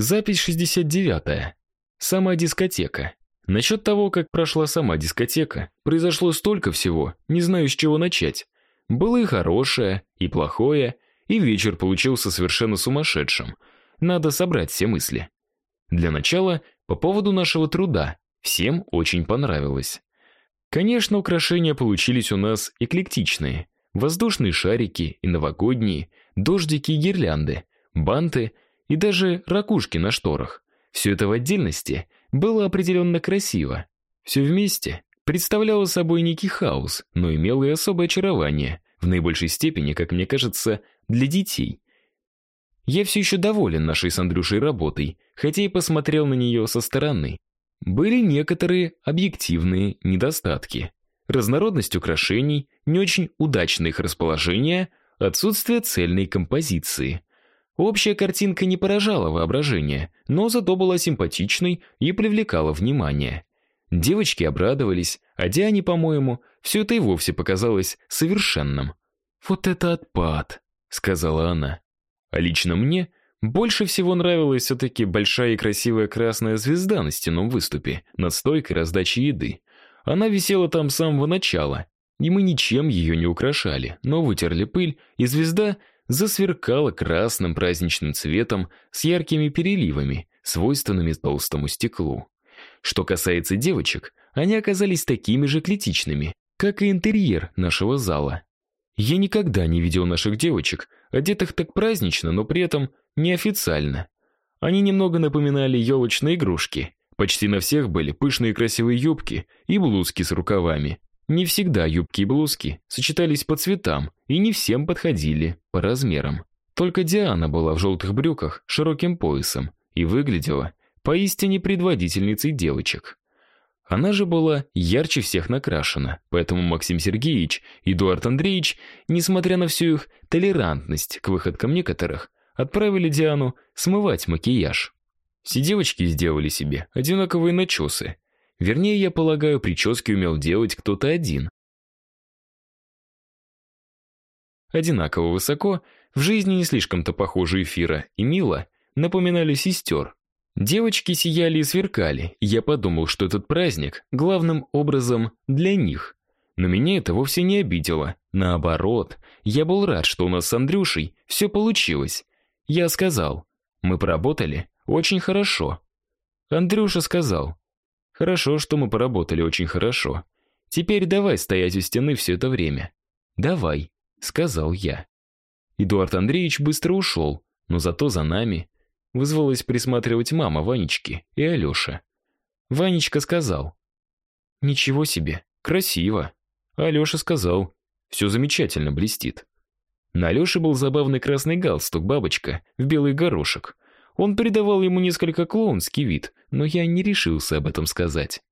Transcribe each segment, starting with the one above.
Запись 69-я. Самая дискотека. Насчет того, как прошла сама дискотека, произошло столько всего, не знаю, с чего начать. Было и хорошее, и плохое, и вечер получился совершенно сумасшедшим. Надо собрать все мысли. Для начала, по поводу нашего труда. Всем очень понравилось. Конечно, украшения получились у нас эклектичные. Воздушные шарики и новогодние, дождики и гирлянды, банты и даже ракушки на шторах. Все это в отдельности было определенно красиво. Все вместе представляло собой некий хаос, но имело и особое очарование, в наибольшей степени, как мне кажется, для детей. Я все еще доволен нашей с Андрюшей работой, хотя и посмотрел на нее со стороны. Были некоторые объективные недостатки. Разнородность украшений, не очень удачное их расположение, отсутствие цельной композиции. Общая картинка не поражала воображение, но зато была симпатичной и привлекала внимание. Девочки обрадовались, а Диане, по-моему, все это и вовсе показалось совершенным. «Вот это отпад», — сказала она. А лично мне больше всего нравилась все-таки большая и красивая красная звезда на стенном выступе над стойкой раздачи еды. Она висела там с самого начала, и мы ничем ее не украшали, но вытерли пыль, и звезда засверкала красным праздничным цветом с яркими переливами, свойственными толстому стеклу. Что касается девочек, они оказались такими же клетичными, как и интерьер нашего зала. Я никогда не видел наших девочек, одетых так празднично, но при этом неофициально. Они немного напоминали елочные игрушки. Почти на всех были пышные красивые юбки и блузки с рукавами, не всегда юбки и блузки сочетались по цветам и не всем подходили по размерам. Только Диана была в желтых брюках широким поясом и выглядела поистине предводительницей девочек. Она же была ярче всех накрашена, поэтому Максим Сергеевич и Эдуард Андреевич, несмотря на всю их толерантность к выходкам некоторых, отправили Диану смывать макияж. Все девочки сделали себе одинаковые начесы, Вернее, я полагаю, прически умел делать кто-то один. Одинаково высоко, в жизни не слишком-то похожие Фира и Мила напоминали сестер. Девочки сияли и сверкали, я подумал, что этот праздник главным образом для них. Но меня это вовсе не обидело. Наоборот, я был рад, что у нас с Андрюшей все получилось. Я сказал: "Мы поработали очень хорошо". Андрюша сказал: Хорошо, что мы поработали очень хорошо. Теперь давай стоять у стены все это время. Давай, сказал я. Эдуард Андреевич быстро ушел, но зато за нами вызвалась присматривать мама Ванечки и Алёша. Ванечка сказал: "Ничего себе, красиво". А Алёша сказал: «Все замечательно блестит". На Алёше был забавный красный галстук бабочка в белый горошек. Он придавал ему несколько клоунский вид, но я не решился об этом сказать.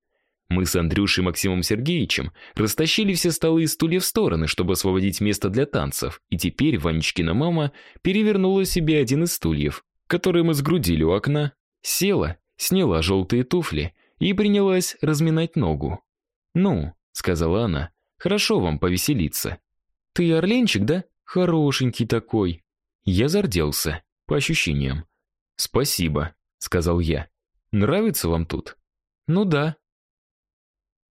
Мы с Андрюшей Максимом Сергеевичем растащили все столы и стулья в стороны, чтобы освободить место для танцев, и теперь Ванечкина мама перевернула себе один из стульев, который мы сгрудили у окна, села, сняла желтые туфли и принялась разминать ногу. "Ну", сказала она. "Хорошо вам повеселиться. Ты орленчик, да? Хорошенький такой". Я зарделся, по ощущениям. "Спасибо", сказал я. Нравится вам тут? Ну да.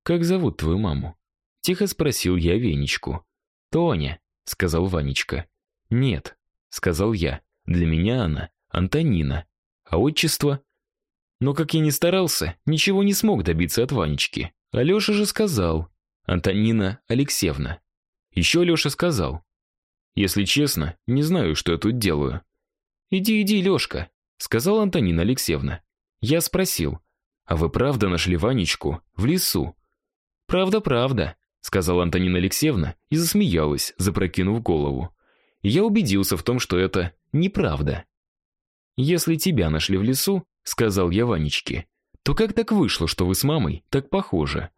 Как зовут твою маму? тихо спросил я Венечку. Тоня, сказал Ванечка. Нет, сказал я. Для меня она Антонина. А отчество? Но как я ни старался, ничего не смог добиться от Ванечки. Алёша же сказал: Антонина Алексеевна. Еще Алёша сказал: Если честно, не знаю, что я тут делаю. Иди, иди, Лёшка, сказала Антонина Алексеевна. Я спросил: "А вы правда нашли Ванечку в лесу?" "Правда, правда", сказала Антонина Алексеевна и засмеялась, запрокинув голову. Я убедился в том, что это неправда. "Если тебя нашли в лесу", сказал я Ванечке, "то как так вышло, что вы с мамой так похожи?"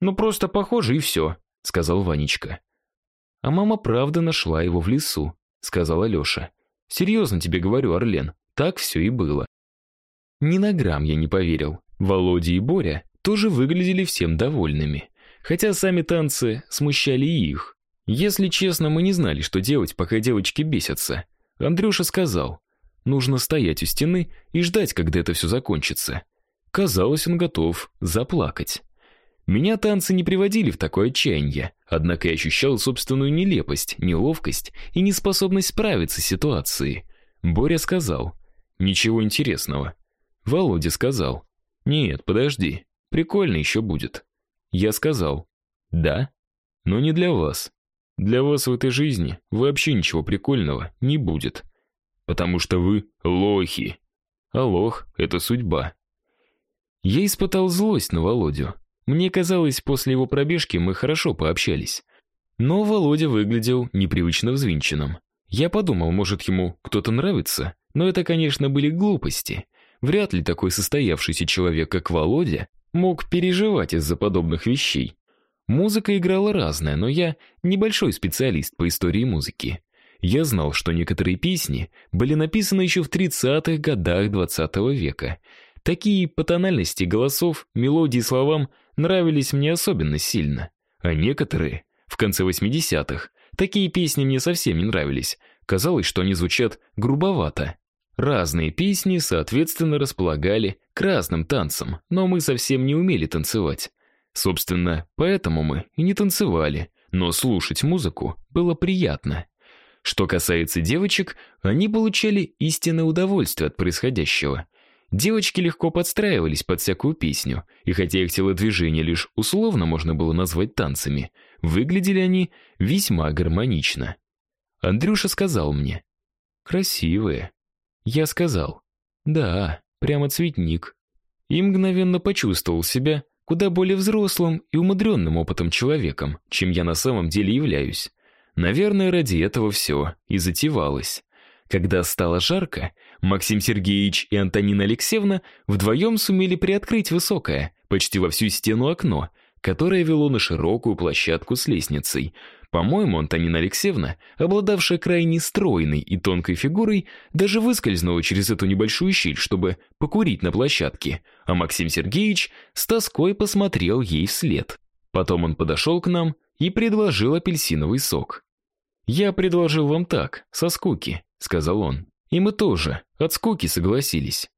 "Ну просто похожи и все», — сказал Ванечка. А мама правда нашла его в лесу, сказала Лёша. Серьезно тебе говорю, Орлен, так все и было. Ни на грамм я не поверил. Володя и Боря тоже выглядели всем довольными, хотя сами танцы смущали их. Если честно, мы не знали, что делать, пока девочки бесятся. Андрюша сказал: нужно стоять у стены и ждать, когда это все закончится. Казалось, он готов заплакать. Меня танцы не приводили в такое отчаяние, однако я ощущал собственную нелепость, неловкость и неспособность справиться с ситуацией. Боря сказал: "Ничего интересного". Володя сказал: "Нет, подожди. Прикольно еще будет". Я сказал: "Да, но не для вас. Для вас в этой жизни вообще ничего прикольного не будет, потому что вы лохи. А лох это судьба". Я испытал злость на Володю. Мне казалось, после его пробежки мы хорошо пообщались. Но Володя выглядел непривычно взвинченным. Я подумал, может, ему кто-то нравится, но это, конечно, были глупости. Вряд ли такой состоявшийся человек, как Володя, мог переживать из-за подобных вещей. Музыка играла разная, но я небольшой специалист по истории музыки. Я знал, что некоторые песни были написаны еще в 30-х годах 20 -го века. Такие по тональности голосов, мелодии словам нравились мне особенно сильно, а некоторые в конце 80-х такие песни мне совсем не нравились. Казалось, что они звучат грубовато. Разные песни, соответственно, располагали к разным танцам, но мы совсем не умели танцевать. Собственно, поэтому мы и не танцевали, но слушать музыку было приятно. Что касается девочек, они получали истинное удовольствие от происходящего. Девочки легко подстраивались под всякую песню, и хотя их телодвижения лишь условно можно было назвать танцами, выглядели они весьма гармонично. Андрюша сказал мне: "Красивые". Я сказал: "Да, прямо цветник". И мгновенно почувствовал себя куда более взрослым и умудренным опытом человеком, чем я на самом деле являюсь. Наверное, ради этого все и затевалось. Когда стало жарко, Максим Сергеевич и Антонина Алексеевна вдвоем сумели приоткрыть высокое, почти во всю стену окно, которое вело на широкую площадку с лестницей. По-моему, Антонина Алексеевна, обладавшая крайне стройной и тонкой фигурой, даже выскользнула через эту небольшую щель, чтобы покурить на площадке, а Максим Сергеевич с тоской посмотрел ей вслед. Потом он подошел к нам и предложил апельсиновый сок. Я предложил вам так, со скуки, сказал он. И мы тоже от скуки согласились.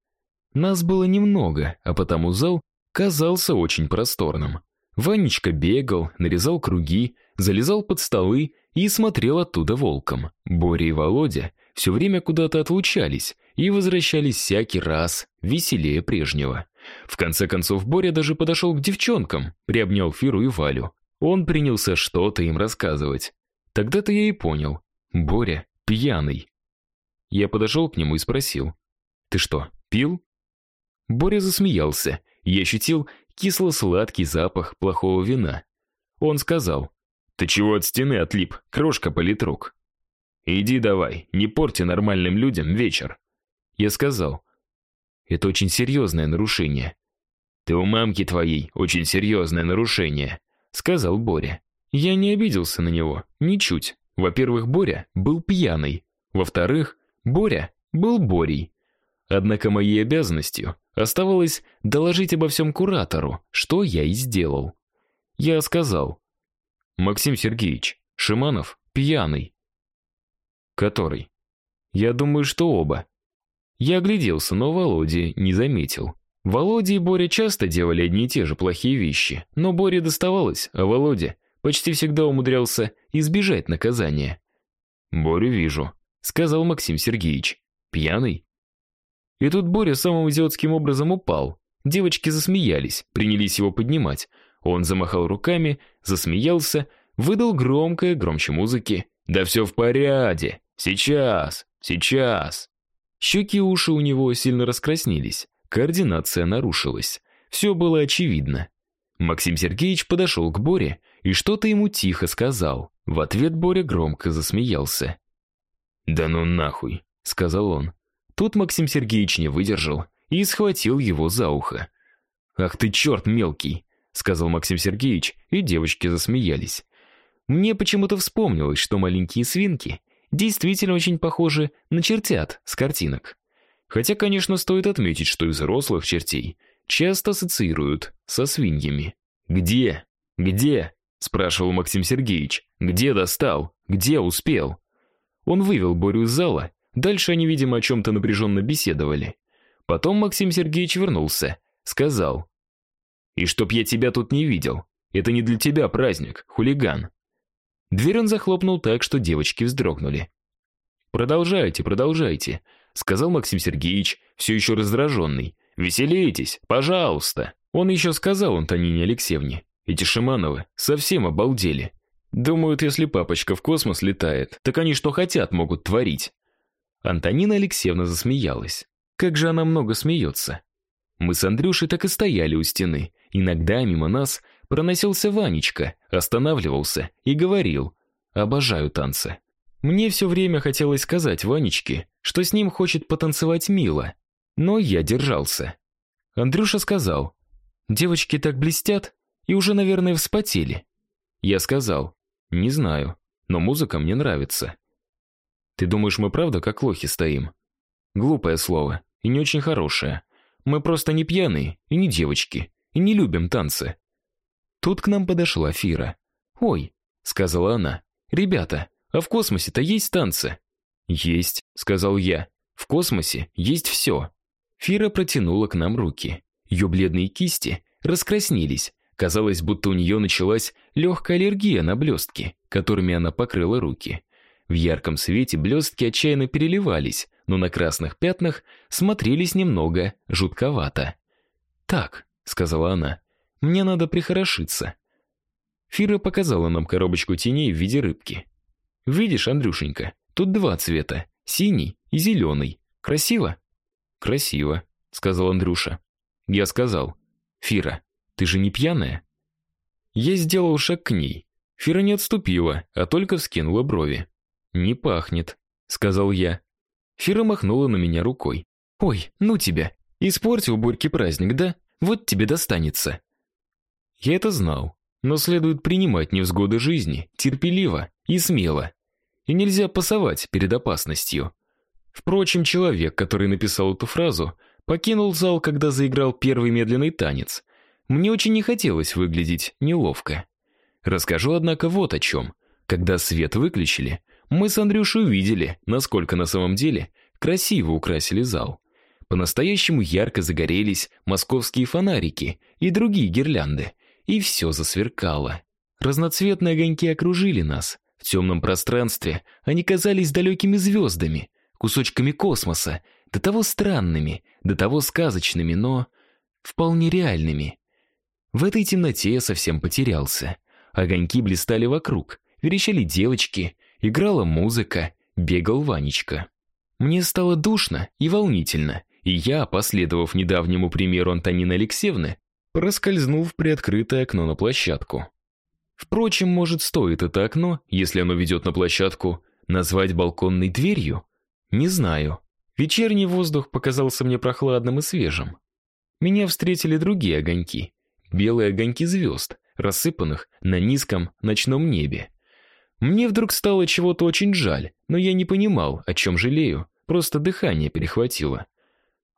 Нас было немного, а потому зал казался очень просторным. Ванечка бегал, нарезал круги, залезал под столы и смотрел оттуда волком. Боря и Володя все время куда-то отлучались и возвращались всякий раз веселее прежнего. В конце концов Боря даже подошел к девчонкам, приобнял Фиру и Валю. Он принялся что-то им рассказывать. Тогда-то я и понял. Боря пьяный. Я подошел к нему и спросил: "Ты что, пил?" Боря засмеялся. Я ощутил кисло-сладкий запах плохого вина. Он сказал: "Ты чего от стены отлип? Крошка политрук. Иди давай, не порти нормальным людям вечер". Я сказал: "Это очень серьезное нарушение". "Ты у мамки твоей очень серьезное нарушение", сказал Боря. Я не обиделся на него, ничуть. Во-первых, Боря был пьяный. Во-вторых, Боря был Борей. Однако моей обязанностью оставалось доложить обо всем куратору, что я и сделал. Я сказал: "Максим Сергеевич, Шиманов пьяный". "Который?" "Я думаю, что оба". Я огляделся, но Володя не заметил. Володя и Боря часто делали одни и те же плохие вещи, но Боре доставалось, а Володя почти всегда умудрялся избежать наказания. "Борю вижу", сказал Максим Сергеевич. Пьяный? И тут Боря самым идиотским образом упал. Девочки засмеялись, принялись его поднимать. Он замахал руками, засмеялся, выдал громкое, громче музыки: "Да все в порядке. Сейчас, сейчас". Щеки и уши у него сильно раскраснелись. Координация нарушилась. Все было очевидно. Максим Сергеевич подошел к Боре и что-то ему тихо сказал. В ответ Боря громко засмеялся. "Да ну нахуй", сказал он. Тут Максим Сергеевич не выдержал и схватил его за ухо. "Ах ты черт мелкий", сказал Максим Сергеевич, и девочки засмеялись. Мне почему-то вспомнилось, что маленькие свинки действительно очень похожи на чертят с картинок. Хотя, конечно, стоит отметить, что и взрослых чертей часто ассоциируют со свиньями. Где? Где? спрашивал Максим Сергеевич. Где достал? Где успел? Он вывел Борю из зала, Дальше они, видимо, о чем то напряженно беседовали. Потом Максим Сергеевич вернулся, сказал: "И чтоб я тебя тут не видел. Это не для тебя праздник, хулиган". Дверь он захлопнул так, что девочки вздрогнули. Продолжайте, продолжайте, сказал Максим Сергеевич, все еще раздраженный. Веселитесь, пожалуйста. Он еще сказал Антонине Алексеевне: "Эти Шимановы совсем обалдели. Думают, если папочка в космос летает, так они что хотят могут творить". Антонина Алексеевна засмеялась. Как же она много смеется. Мы с Андрюшей так и стояли у стены. Иногда мимо нас проносился Ванечка, останавливался и говорил: "Обожаю танцы". Мне все время хотелось сказать Ванечке, что с ним хочет потанцевать Мила, но я держался. Андрюша сказал: "Девочки так блестят и уже, наверное, вспотели". Я сказал: "Не знаю, но музыка мне нравится". Ты думаешь, мы правда как лохи стоим? Глупое слово и не очень хорошее. Мы просто не пьяные и не девочки, и не любим танцы. Тут к нам подошла Фира. "Ой", сказала она. "Ребята, а в космосе-то есть танцы?" "Есть", сказал я. "В космосе есть все». Фира протянула к нам руки. Ее бледные кисти раскраснелись. Казалось, будто у нее началась легкая аллергия на блестки, которыми она покрыла руки. В ярком свете блестки отчаянно переливались, но на красных пятнах смотрелись немного жутковато. "Так", сказала она. "Мне надо прихорошиться". Фира показала нам коробочку теней в виде рыбки. "Видишь, Андрюшенька, тут два цвета: синий и зеленый. Красиво?" "Красиво", сказал Андрюша. Я сказал: "Фира, ты же не пьяная?" Я сделал шаг к ней. Фира не отступила, а только вскинула брови. Не пахнет, сказал я. Фира махнула на меня рукой. Ой, ну тебя. Испортил Борьке праздник, да? Вот тебе достанется. Я это знал, но следует принимать невзгоды жизни терпеливо и смело. И нельзя пасовать перед опасностью. Впрочем, человек, который написал эту фразу, покинул зал, когда заиграл первый медленный танец. Мне очень не хотелось выглядеть неловко. Расскажу, однако, вот о чем. Когда свет выключили, мы с Андрюшей увидели, насколько на самом деле красиво украсили зал. По-настоящему ярко загорелись московские фонарики и другие гирлянды, и все засверкало. Разноцветные огоньки окружили нас. В темном пространстве они казались далекими звездами, кусочками космоса, до того странными, до того сказочными, но вполне реальными. В этой темноте я совсем потерялся. Огоньки блистали вокруг, верещали девочки, играла музыка, бегал Ванечка. Мне стало душно и волнительно, и я, последовав недавнему примеру Антонины Алексеевны, проскользнул в приоткрытое окно на площадку. Впрочем, может, стоит это окно, если оно ведет на площадку, назвать балконной дверью? Не знаю. Вечерний воздух показался мне прохладным и свежим. Меня встретили другие огоньки, белые огоньки звезд, рассыпанных на низком ночном небе. Мне вдруг стало чего-то очень жаль, но я не понимал, о чем жалею, просто дыхание перехватило.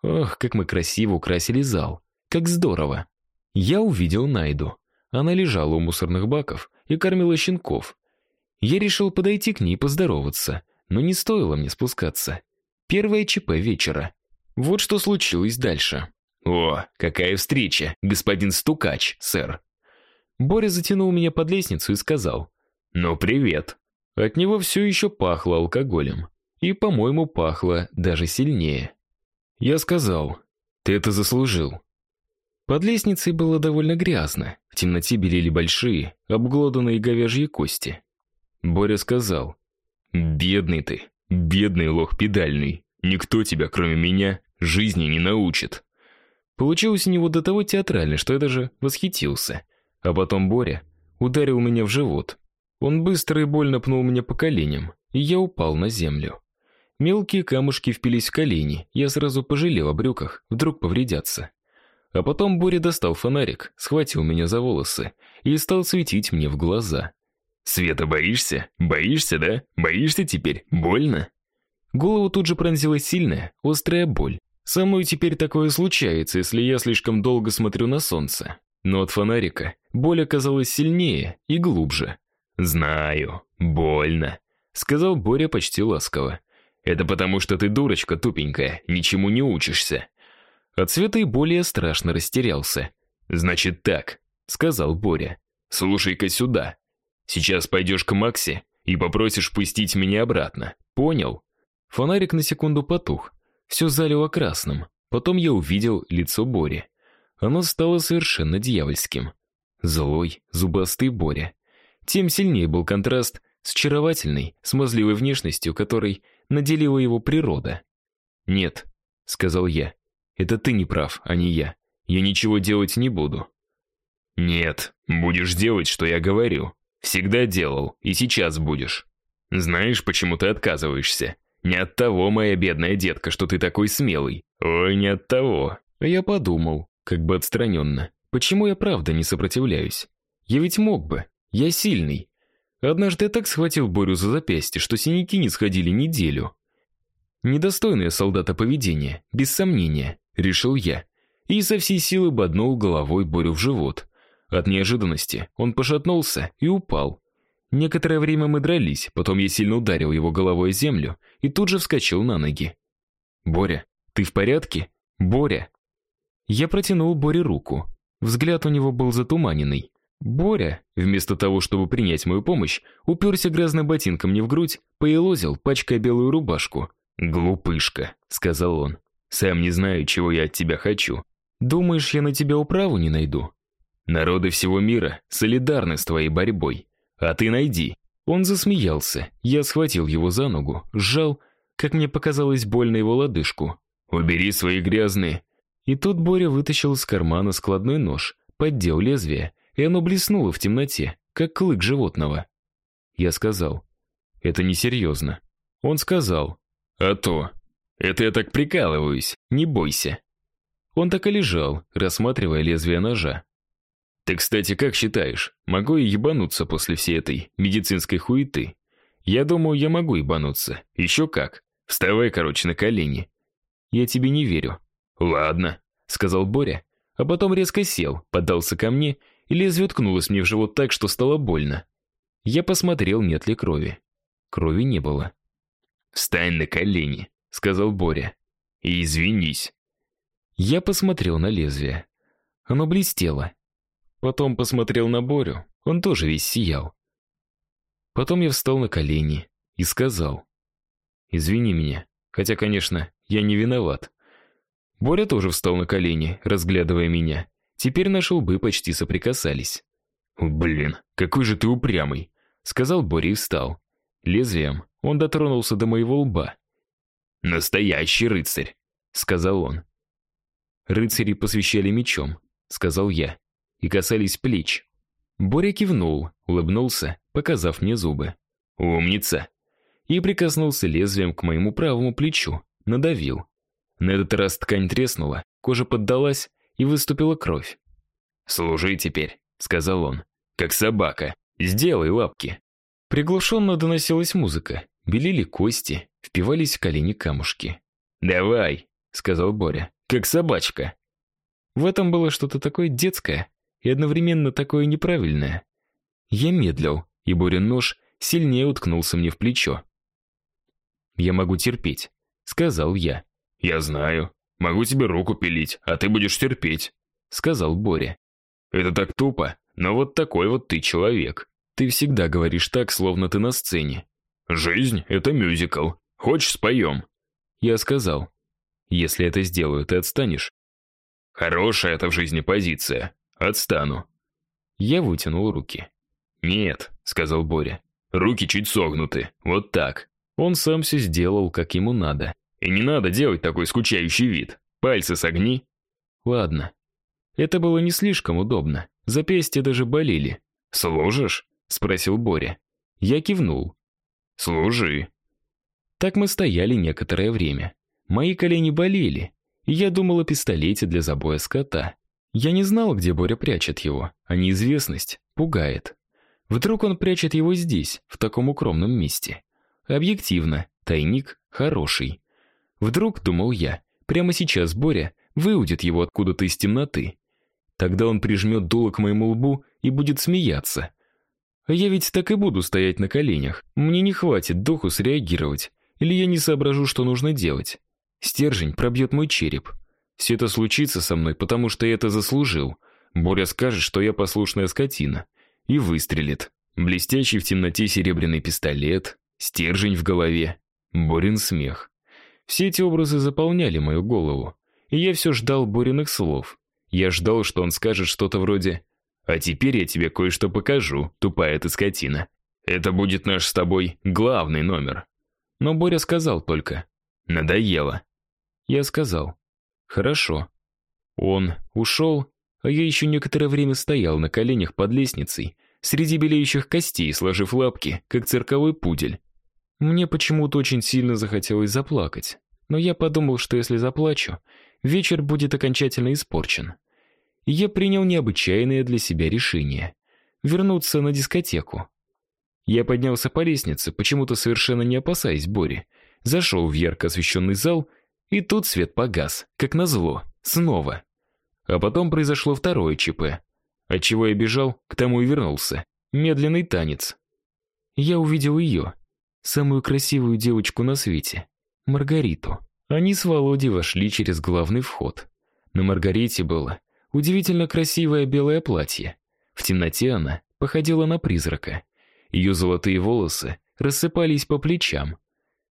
Ох, как мы красиво украсили зал. Как здорово. Я увидел Найду. Она лежала у мусорных баков и кормила щенков. Я решил подойти к ней поздороваться, но не стоило мне спускаться. Первое ЧП вечера. Вот что случилось дальше. О, какая встреча, господин стукач, сэр. Боря затянул меня под лестницу и сказал: «Ну, привет». От него все еще пахло алкоголем. И, по-моему, пахло даже сильнее. Я сказал, «Ты это заслужил». Под лестницей было довольно грязно. В темноте белели большие, обглоданные говяжьи кости. Боря сказал, «Бедный ты, бедный лох педальный. Никто тебя, кроме меня, жизни не научит». Получилось у него до того театрально, что я даже восхитился. А потом Боря ударил меня в живот. Он быстро и больно пнул меня по коленям, и я упал на землю. Мелкие камушки впились в колени. Я сразу пожалел о брюках, вдруг повредятся. А потом Боря достал фонарик, схватил меня за волосы и стал светить мне в глаза. Света боишься? Боишься, да? Боишься теперь? Больно? Голову тут же пронзила сильная, острая боль. Со мной теперь такое случается, если я слишком долго смотрю на солнце. Но от фонарика боль оказалась сильнее и глубже. «Знаю, больно», — сказал Боря почти ласково. Это потому, что ты дурочка тупенькая, ничему не учишься. От света и более страшно растерялся. Значит так, сказал Боря. Слушай-ка сюда. Сейчас пойдешь к Максе и попросишь пустить меня обратно. Понял? Фонарик на секунду потух. Все залило красным. Потом я увидел лицо Бори. Оно стало совершенно дьявольским. Злой, зубастый Боря. Тем сильнее был контраст с очаровательной, смазливой внешностью, которой наделила его природа. "Нет", сказал я. "Это ты не прав, а не я. Я ничего делать не буду". "Нет, будешь делать, что я говорю. Всегда делал, и сейчас будешь. Знаешь, почему ты отказываешься? Не от того, моя бедная детка, что ты такой смелый. Ой, не от того". Я подумал, как бы отстраненно. Почему я правда не сопротивляюсь? Я ведь мог бы. Я сильный. Однажды я так схватил Борю за запястье, что синяки не сходили неделю. Недостойное солдата поведение, без сомнения, решил я. И со всей силы боднул головой Борю в живот. От неожиданности он пошатнулся и упал. Некоторое время мы дрались, потом я сильно ударил его головой о землю и тут же вскочил на ноги. Боря, ты в порядке? Боря. Я протянул Боре руку. Взгляд у него был затуманенный. Боря, вместо того, чтобы принять мою помощь, уперся грязным ботинком мне в грудь, поелозил, пачкая белую рубашку. "Глупышка", сказал он. "Сам не знаю, чего я от тебя хочу. Думаешь, я на тебя управу не найду? Народы всего мира солидарны с твоей борьбой, а ты найди". Он засмеялся. Я схватил его за ногу, сжал, как мне показалось, больно его лодыжку. "Убери свои грязные и тут Боря вытащил из кармана складной нож, поддел лезвие, и оно блеснуло в темноте, как клык животного. Я сказал: "Это несерьезно». Он сказал: "А то. Это я так прикалываюсь. Не бойся". Он так и лежал, рассматривая лезвие ножа. Ты, кстати, как считаешь, могу я ебануться после всей этой медицинской хуеты? Я думаю, я могу ебануться. Еще как. Вставай, короче, на колени. Я тебе не верю. Ладно, сказал Боря, а потом резко сел, поддался ко мне, лезвие ткнулось мне в живот так, что стало больно. Я посмотрел, нет ли крови. Крови не было. "Встань на колени", сказал Боря. "И извинись". Я посмотрел на лезвие. Оно блестело. Потом посмотрел на Борю, он тоже весь сиял. Потом я встал на колени и сказал: "Извини меня, хотя, конечно, я не виноват. Боря тоже встал на колени, разглядывая меня. Теперь наши лбы почти соприкасались. "Блин, какой же ты упрямый", сказал Боря и встал. Лезвием он дотронулся до моего лба. "Настоящий рыцарь", сказал он. "Рыцари посвящали мечом", сказал я, и касались плеч. Боря кивнул, улыбнулся, показав мне зубы. "Умница". И прикоснулся лезвием к моему правому плечу, надавил. На этот раз ткань треснула, кожа поддалась и выступила кровь. "Служи теперь", сказал он. "Как собака. Сделай лапки". Приглушенно доносилась музыка. Белели кости, впивались в колени камушки. "Давай", сказал Боря. "Как собачка". В этом было что-то такое детское и одновременно такое неправильное. Я медлил, и Борин нож сильнее уткнулся мне в плечо. "Я могу терпеть", сказал я. Я знаю. Могу тебе руку пилить, а ты будешь терпеть, сказал Боря. Это так тупо, но вот такой вот ты человек. Ты всегда говоришь так, словно ты на сцене. Жизнь это мюзикл. Хочешь, споем?» Я сказал: "Если это сделаю, ты отстанешь". Хорошая это в жизни позиция. Отстану. Я вытянул руки. "Нет", сказал Боря. "Руки чуть согнуты. Вот так". Он сам все сделал, как ему надо. И не надо делать такой скучающий вид. Пальцы согни. Ладно. Это было не слишком удобно. Запястья даже болели. Служишь? спросил Боря. Я кивнул. Служи. Так мы стояли некоторое время. Мои колени болели, я думал о пистолете для забоя скота. Я не знал, где Боря прячет его, а неизвестность пугает. Вдруг он прячет его здесь, в таком укромном месте. Объективно, тайник хороший. Вдруг, думал я, прямо сейчас Боря выудит его откуда-то из темноты. Тогда он прижмет дуло к моему лбу и будет смеяться. А я ведь так и буду стоять на коленях. Мне не хватит духу среагировать. Или я не соображу, что нужно делать. Стержень пробьет мой череп. Все это случится со мной, потому что я это заслужил. Боря скажет, что я послушная скотина. И выстрелит. Блестящий в темноте серебряный пистолет, стержень в голове, Борин смех. Все эти образы заполняли мою голову. И я все ждал Бориных слов. Я ждал, что он скажет что-то вроде «А теперь я тебе кое-что покажу, тупая ты скотина. Это будет наш с тобой главный номер». Но Боря сказал только «Надоело». Я сказал «Хорошо». Он ушел, а я еще некоторое время стоял на коленях под лестницей, среди белеющих костей, сложив лапки, как цирковой пудель. Мне почему-то очень сильно захотелось заплакать, но я подумал, что если заплачу, вечер будет окончательно испорчен. И я принял необычайное для себя решение вернуться на дискотеку. Я поднялся по лестнице, почему-то совершенно не опасаясь Бори, зашел в ярко освещенный зал, и тут свет погас, как назло, снова. А потом произошло второе ЧП. От чего я бежал, к тому и вернулся. Медленный танец. Я увидел ее, самую красивую девочку на свете, Маргариту. Они с Володей вошли через главный вход. На Маргарите было удивительно красивое белое платье. В темноте она походила на призрака. Ее золотые волосы рассыпались по плечам.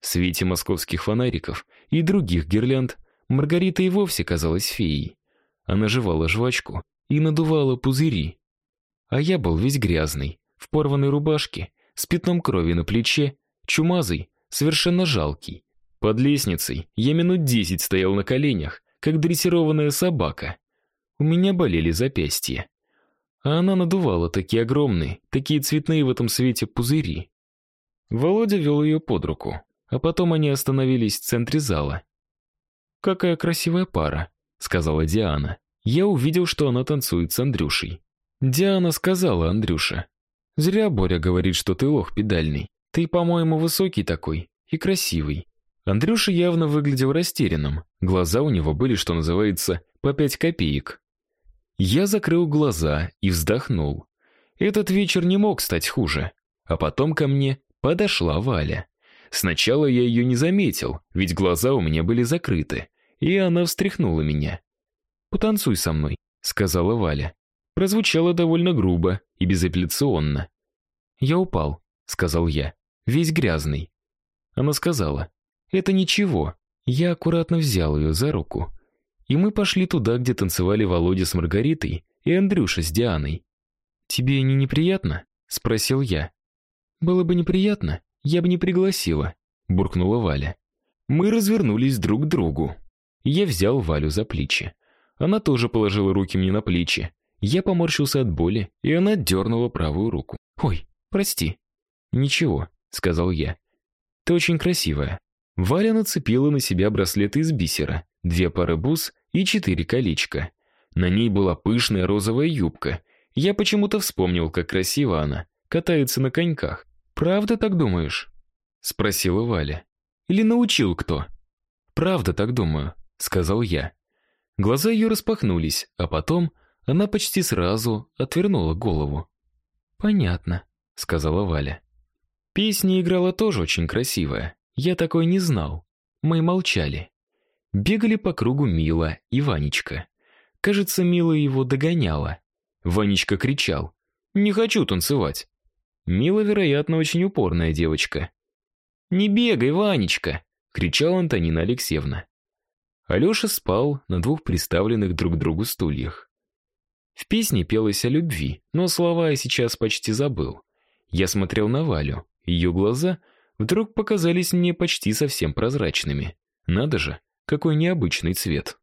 В свете московских фонариков и других гирлянд Маргарита и вовсе казалась феей. Она жевала жвачку и надувала пузыри. А я был весь грязный, в порванной рубашке, с пятном крови на плече, чумазый, совершенно жалкий. Под лестницей я минут десять стоял на коленях, как дрессированная собака. У меня болели запястья. А она надувала такие огромные, такие цветные в этом свете пузыри. Володя вел ее под руку, а потом они остановились в центре зала. «Какая красивая пара», — сказала Диана. Я увидел, что она танцует с Андрюшей. Диана сказала Андрюше. «Зря Боря говорит, что ты лох педальный. Ты, по-моему, высокий такой и красивый. Андрюша явно выглядел растерянным. Глаза у него были, что называется, по пять копеек. Я закрыл глаза и вздохнул. Этот вечер не мог стать хуже. А потом ко мне подошла Валя. Сначала я ее не заметил, ведь глаза у меня были закрыты, и она встряхнула меня. "Потанцуй со мной", сказала Валя. Прозвучало довольно грубо и безапелляционно. "Я упал", сказал я, весь грязный. Она сказала: это ничего. Я аккуратно взял ее за руку, и мы пошли туда, где танцевали Володя с Маргаритой и Андрюша с Дианой. Тебе не неприятно? спросил я. Было бы неприятно, я бы не пригласила, буркнула Валя. Мы развернулись друг к другу. Я взял Валю за плечи. Она тоже положила руки мне на плечи. Я поморщился от боли, и она дернула правую руку. "Ой, прости". "Ничего", сказал я. "Ты очень красивая". Валя нацепила на себя браслеты из бисера, две пары бус и четыре колечка. На ней была пышная розовая юбка. Я почему-то вспомнил, как красиво она катается на коньках. Правда так думаешь? спросила Валя. Или научил кто? Правда так думаю, сказал я. Глаза ее распахнулись, а потом она почти сразу отвернула голову. Понятно, сказала Валя. Песня играла тоже очень красивая. Я такой не знал. Мы молчали. Бегали по кругу Мила и Ванечка. Кажется, Мила его догоняла. Ванечка кричал: "Не хочу танцевать". Мила, вероятно, очень упорная девочка. "Не бегай, Ванечка", кричала Антонина Алексеевна. Алёша спал на двух приставленных друг к другу стульях. В песне пелось о любви, но слова я сейчас почти забыл. Я смотрел на Валю. Ее глаза вдруг показались мне почти совсем прозрачными. Надо же, какой необычный цвет.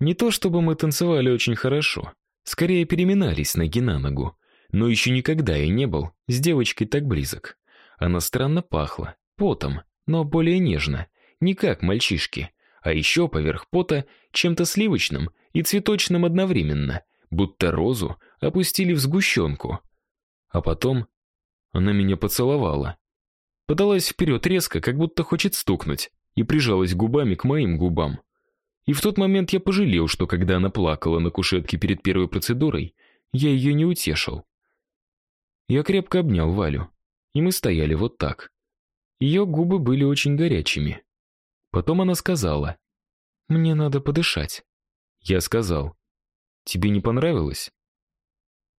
Не то чтобы мы танцевали очень хорошо, скорее переминались ноги на ногу, но еще никогда я не был с девочкой так близок. Она странно пахла, потом, но более нежно, не как мальчишки, а еще поверх пота чем-то сливочным и цветочным одновременно, будто розу опустили в сгущенку. А потом она меня поцеловала подалась вперед резко, как будто хочет стукнуть, и прижалась губами к моим губам. И в тот момент я пожалел, что когда она плакала на кушетке перед первой процедурой, я ее не утешил. Я крепко обнял Валю, и мы стояли вот так. Ее губы были очень горячими. Потом она сказала: "Мне надо подышать". Я сказал: "Тебе не понравилось?"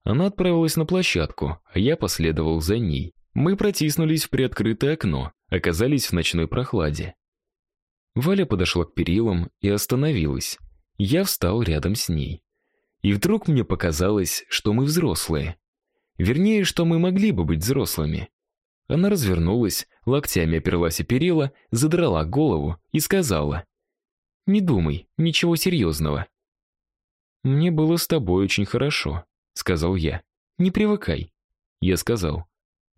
Она отправилась на площадку, а я последовал за ней. Мы протиснулись в приоткрытое окно, оказались в ночной прохладе. Валя подошла к перилам и остановилась. Я встал рядом с ней. И вдруг мне показалось, что мы взрослые. Вернее, что мы могли бы быть взрослыми. Она развернулась, локтями оперлась о перила, задрала голову и сказала: "Не думай, ничего серьезного». Мне было с тобой очень хорошо, сказал я. Не привыкай. Я сказал: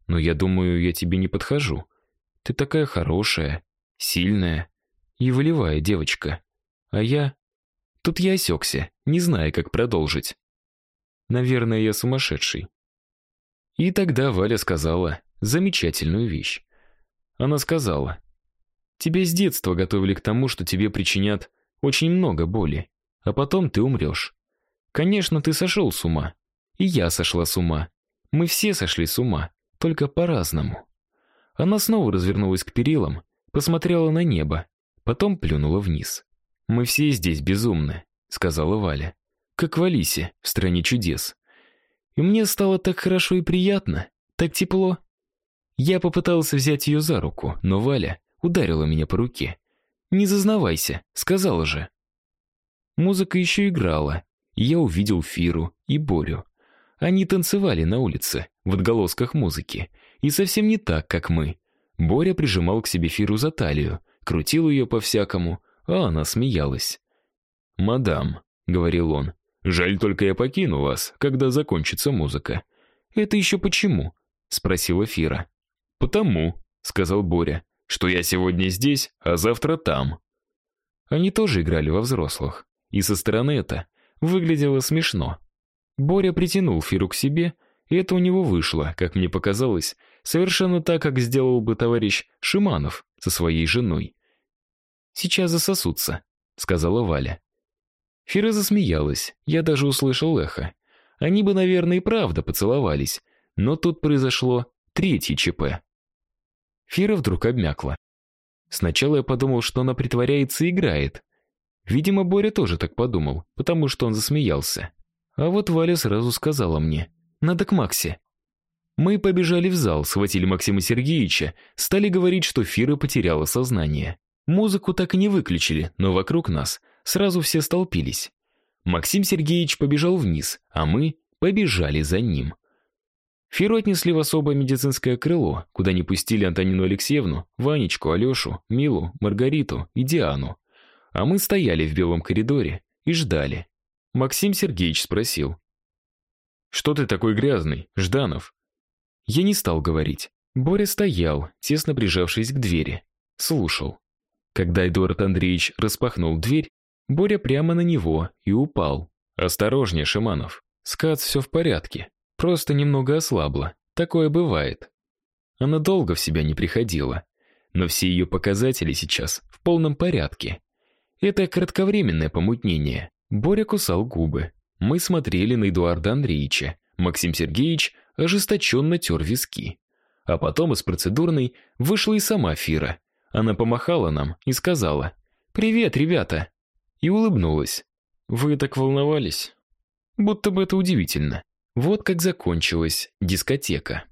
"Но я думаю, я тебе не подхожу. Ты такая хорошая, сильная и волевая девочка. А я Тут я осекся, не зная, как продолжить. Наверное, я сумасшедший. И тогда Валя сказала замечательную вещь. Она сказала: "Тебя с детства готовили к тому, что тебе причинят очень много боли, а потом ты умрешь. Конечно, ты сошел с ума, и я сошла с ума. Мы все сошли с ума, только по-разному". Она снова развернулась к перилам, посмотрела на небо, потом плюнула вниз. Мы все здесь безумны, сказала Валя. Как в Алисе в стране чудес. И мне стало так хорошо и приятно, так тепло. Я попытался взять ее за руку, но Валя ударила меня по руке. Не зазнавайся, сказала же. Музыка еще играла, и я увидел Фиру и Борю. Они танцевали на улице в отголосках музыки, и совсем не так, как мы. Боря прижимал к себе Фиру за талию, крутил ее по-всякому, а она смеялась. "Мадам", говорил он. "Жаль только я покину вас, когда закончится музыка". "Это еще почему?" спросила Фира. "Потому", сказал Боря, "что я сегодня здесь, а завтра там". Они тоже играли во взрослых, и со стороны это выглядело смешно. Боря притянул Фиру к себе, и это у него вышло, как мне показалось, совершенно так, как сделал бы товарищ Шиманов со своей женой. Сейчас засосутся, сказала Валя. Фира засмеялась. Я даже услышал эхо. Они бы, наверное, и правда поцеловались, но тут произошло третье ЧП. Фира вдруг обмякла. Сначала я подумал, что она притворяется и играет. Видимо, Боря тоже так подумал, потому что он засмеялся. А вот Валя сразу сказала мне: "Надо к Максе". Мы побежали в зал, схватили Максима Сергеевича, стали говорить, что Фира потеряла сознание. Музыку так и не выключили, но вокруг нас сразу все столпились. Максим Сергеевич побежал вниз, а мы побежали за ним. Фиру отнесли в особое медицинское крыло, куда не пустили Антонину Алексеевну, Ванечку, Алешу, Милу, Маргариту и Диану. А мы стояли в белом коридоре и ждали. Максим Сергеевич спросил: "Что ты такой грязный, Жданов?" Я не стал говорить. Боря стоял, тесно прижавшись к двери, слушал. Когда Эдуард Андреевич распахнул дверь, Боря прямо на него и упал. Осторожнее, Шиманов. Скац все в порядке. Просто немного ослабла. Такое бывает. Она долго в себя не приходила, но все ее показатели сейчас в полном порядке. Это кратковременное помутнение. Боря кусал губы. Мы смотрели на Эдуарда Андреевича. Максим Сергеевич ожесточенно тер виски. А потом из процедурной вышла и сама Фира. Она помахала нам и сказала: "Привет, ребята". И улыбнулась. Вы так волновались? Будто бы это удивительно. Вот как закончилась дискотека.